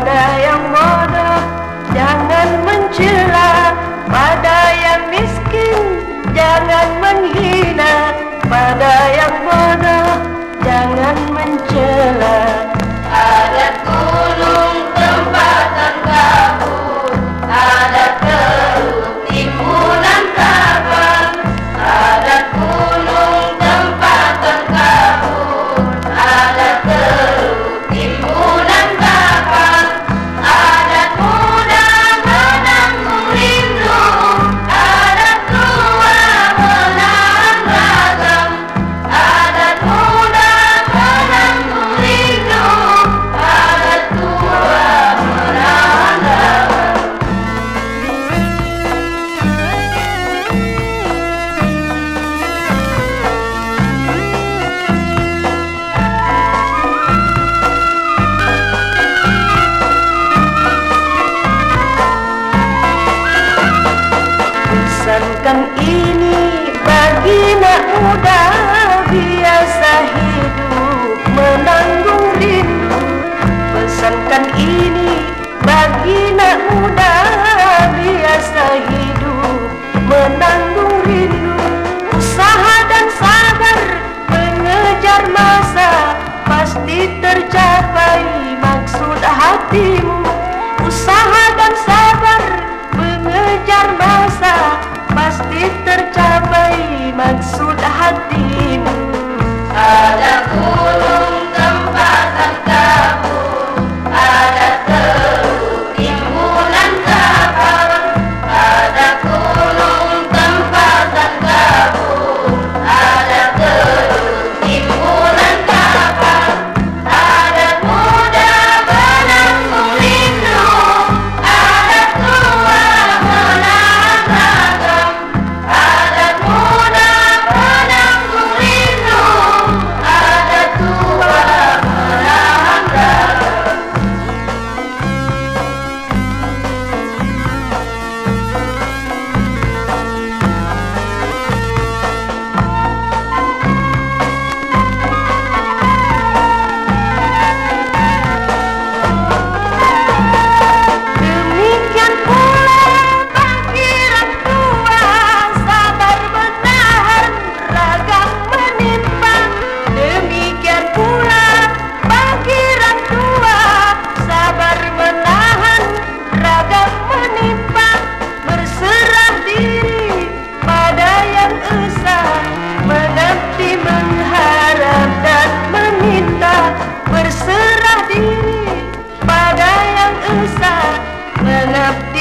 tercapai maksud When I'm